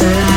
myself